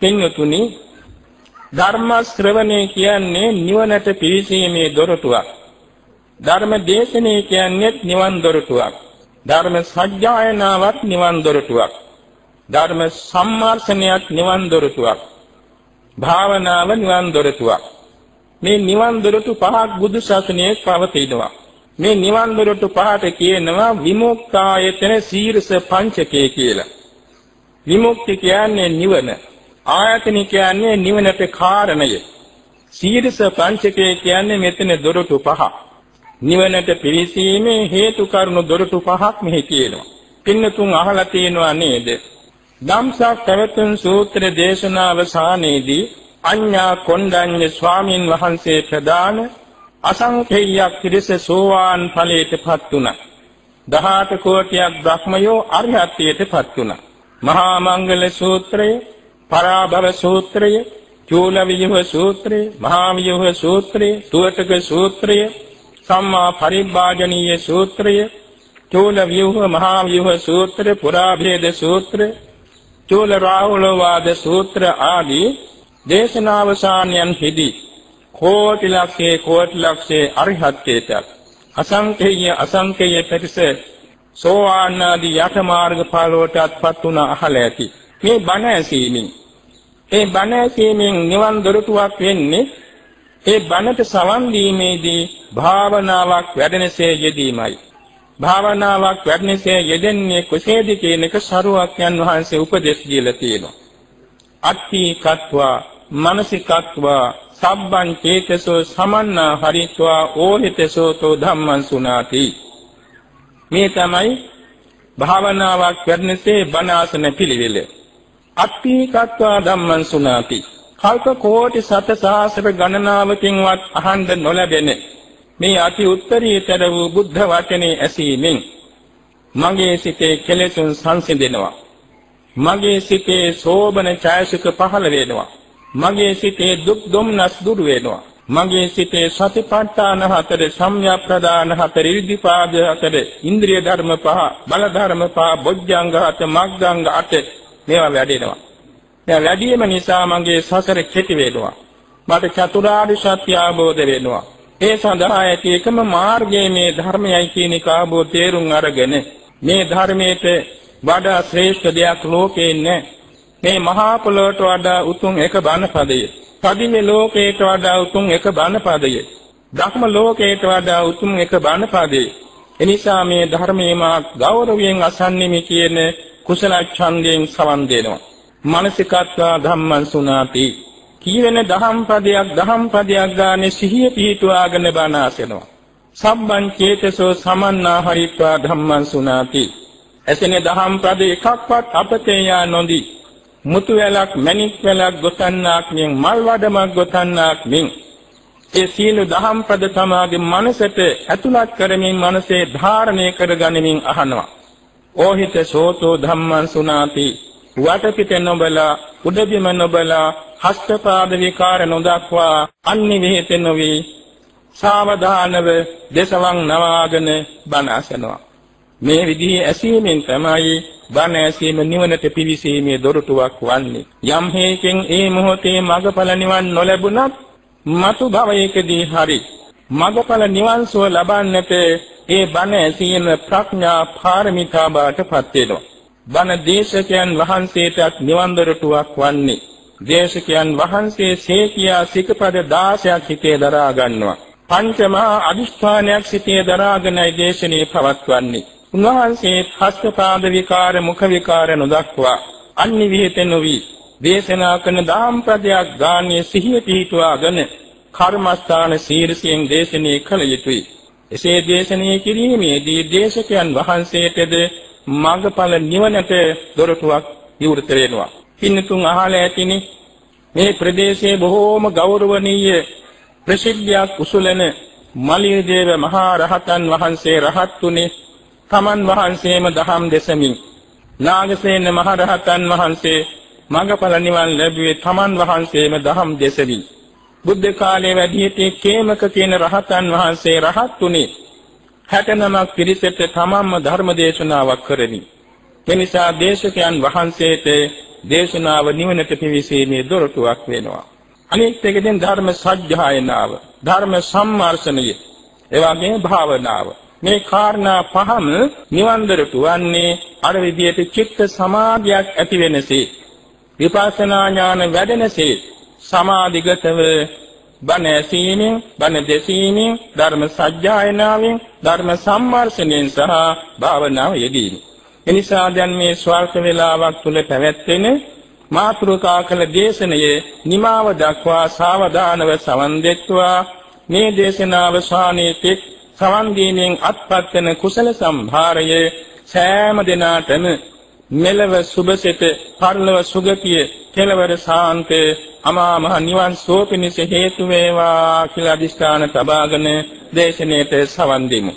පින්වතුනි ධර්ම ශ්‍රවණය කියන්නේ නිවනට පිවිසීමේ දොරටුවක්. ධර්ම දේශනේ කියන්නේ නිවන් දොරටුවක්. ධර්ම සත්‍යයනාවක් නිවන් දොරටුවක්. ධර්ම සම්මාර්ෂණයක් නිවන් දොරටුවක්. භාවනාව නිවන් දොරටුවක්. මේ නිවන් දොරටු පහක් බුදු ශාසනයේ පවතිනවා. මේ නිවන් දොරටු පහට කියනවා විමුක්තායතන සීරස පංචකය කියලා. විමුක්ති කියන්නේ නිවන. ආයතන කියන්නේ නිවනට කාරණය. සීරස පංචකය කියන්නේ මෙතන දොරටු පහ. නිවනට පිවිසීමේ හේතු කාරණු දොරටු පහක් මෙහි කියනවා. පින්නතුන් අහලා තියෙනවා නේද? ධම්සක් පැවතුම් සූත්‍ර දේශනාවසානයේදී අඤ්ඤා කොණ්ඩඤ්ඤ ස්වාමින් වහන්සේ ප්‍රදාන අසංඛේයයක් පිරිස සෝවාන් ඵලයටපත් වුණා. 18 කෝටියක් බ්‍රහ්මයෝ අරිහත්ත්වයටපත් වුණා. මහා මංගල සූත්‍රය, පරාභව සූත්‍රය, චූල වියහ සූත්‍රය, මහා වියහ සූත්‍රය, තුවටක සූත්‍රය, සම්මා පරිබ්බාජනීය සූත්‍රය, චූල වියහ මහා වියහ සූත්‍රය, පුරාභේද සූත්‍රය, චූල රාහුල වාද සූත්‍ර ආදී දේශනාවසානයන් හිදී කෝටි ලක්ෂේ කෝටි ලක්ෂේ අරිහත්ත්වයට අසංකේය අසංකේය පිටස සෝවාන් ආදී යත මාර්ග ඵලවලටත්පත් වුණ අහල ඇති. මේ බණ ඇසීමෙන් ඒ බණ ඇසීමෙන් නිවන් දොරටුවක් වෙන්නේ ඒ බණට සවන් දීමේදී භාවනාවක් වැඩෙනසේ යෙදීමයි. භාවනාවක් වැඩෙනසේ යෙදෙන්නේ කුසේද කියන එක සරුවක්යන් වහන්සේ උපදෙස් දීලා තියෙනවා. අත්ථි කତ୍වා මනසිකත්වා සබ්බං චේතසෝ සමන්නා හරිත්වා ඕහිතසෝතෝ ධම්මං සුනාති. මේ තමයි භාවනාවක් කරනසේ බණාසන පිළිවෙල. අත්ථීකත්වා ධම්මං සුනාති කල්ප කෝටි සත සහස්‍ර ගණනාවකින්වත් අහන්න නොලැබෙන මේ අති උත්තරීතර වූ බුද්ධ වචනේ ඇසීමෙන් මගේ සිතේ කෙලෙසුන් සංසිඳෙනවා. මගේ සිතේ සෝබන ඡායසික පහළ වෙනවා. මගේ සිතේ දුක් දුම්නස් දුර වෙනවා. මගේ සිතේ සතිපට්ඨාන හතර, සම්‍යක් ප්‍රදාන හතර, ඉර්ධිපාද හතර, ඉන්ද්‍රිය ධර්ම පහ, බල ධර්ම පහ, බොජ්ජංග හත, මග්ගංග අට මේවා වැඩෙනවා. මේ වැඩිම නිසා මගේ සසර කෙටි වෙනවා. මට චතුරාර්ය සත්‍ය අවබෝධ වෙනවා. ඒ සඳහා ඇති එකම මාර්ගය මේ ධර්මයයි කියන එක අවබෝධ තේරුම් අරගෙන මේ ධර්මයේ වඩා ශ්‍රේෂ්ඨ දෙයක් ලෝකේ නැහැ. මේ මහා පොළොවට වඩා උතුම් එක බණපදය. පදිමේ ලෝකයට වඩා උතුම් එක බණපදය. ධර්ම ලෝකයට වඩා උතුම් එක බණපදය. එනිසා මේ ධර්මයේ මා ගෞරවයෙන් අසන්නෙමි කියන කුසල ඡන්දයෙන් සවන් දෙනවා. මානසිකත්වා ධම්මං සුනාති. කීවෙන දහම් පදයක් දහම් පදයක් ගානේ සිහිය පිහිටුවාගෙන බණ අසනවා. සම්බන් චේතසෝ සමන්නා හරිත්වා ධම්මං සුනාති. එසෙනේ දහම් පද එකක්වත් අපතේ යා නොදී මුතු වැලක් මණික් වැලක් ගොතන්නාක් මෙන් මල් වඩමක් ගොතන්නාක් මෙන් ඒ සීල දහම් පද තමාගේ මනසට ඇතුළත් කරමින් මනසේ ධාරණය කරගනිමින් අහනවා ඕහිත සෝතෝ ධම්මං සුනාති වටපිට නොබලා උඩබිම නොබලා හස්තපාද විකාර නොදක්වා අනිවිහෙත නොවේ සාවධානව දසවන් නවාගෙන බණ අසනවා මේ විදිහේ ඇසීමෙන් තමයි බණ ඇසීම නිවනට පිවිසීමේ දොරටුවක් වන්නේ. යම් හේකින් ඒ මොහොතේ මගඵල නිවන් නොලැබුණත් මතු භවයකදී හරි මගඵල නිවන් සුව ලබන්නට ඒ බණ ඇසීම ප්‍රඥා පාරමිතා බාටපත් වෙනවා. බණ දේශකයන් වහන්සේටත් නිවන් දොරටුවක් වන්නේ. දේශකයන් වහන්සේ සේකියා සිකපද 16ක් හිතේ දරා ගන්නවා. පංචමහා අදිෂ්ඨානයක් සිතේ දරාගෙනයි දේශනේ පවත්වන්නේ. උන්වහන්සේ හස්තපාද විකාර මුඛ විකාර නොදක්වා අන්‍ය විහෙත නොවි දේශනා කරන දාම් ප්‍රදයක් ගාන්නේ සිහිය පිහිටුවාගෙන කර්මස්ථාන සීරසියෙන් දේශනේ කළ යුතුය. එසේ දේශනේ කිරීමේදී දේශකයන් වහන්සේටද මඟඵල නිවනට දොරටුවක් විවෘත වෙනවා. පින්නතුන් අහලා ඇතිනි මේ ප්‍රදේශයේ බොහෝම ගෞරවනීය ප්‍රසිද්ධියක් උසුලන මලියදේව මහා රහතන් වහන්සේ රහත්තුනේ තමන් වහන්සේම දහම් දෙසමින් නාගසේන මහරහතන් වහන්සේ මඟඵල නිවන් ලැබුවේ තමන් වහන්සේම දහම් දෙසමින් බුද්ධ කාලයේ වැඩිහිටියේ කේමක කියන රහතන් වහන්සේ රහත් උනේ 69ක් පිරිසට තමන්ම ධර්ම දේශනාවක් කරමි. එනිසා දේශකයන් වහන්සේට දේශනාව නිවනට පිවිසීමේ දොරටුවක් වෙනවා. අනිත් එකෙන් ධර්ම සත්‍යයනාව, ධර්ම සම්මාර්ෂණය, එවැගේ භාවනාව. මේ කාරණා පහම නිවන් දොරටු වන්නේ අර විදියට චිත්ත සමාධියක් ඇති වෙනසේ විපස්සනා ඥාන වැඩෙනසේ සමාධිගතව බණ ඇසීමෙන් බණ දෙසීමෙන් ධර්ම සත්‍යයනාවෙන් ධර්ම සම්මාර්ෂණයෙන් සහ භාවනාව යෙදීමෙන් එනිසා දැන් මේ ස්වල්ප වේලාවක් තුල පැවැත්වෙන මාතෘකා කළ දේශනයේ නිමාව දක්වා සාවධානව සවන් දෙත්වා. මේ දේශනාව ශානීතික් සවන් දීමෙන් අත්පත් වෙන කුසල සම්භාරයේ සෑම දිනාටම මෙලව සුභසිත පරලොව සුගතිය කෙලවර සාන්තේ අමා මහ නිවන් සෝපිනිස හේතු වේවා කියලා අදිස්ථාන තබාගෙන දේශනාවට සවන් දෙමු.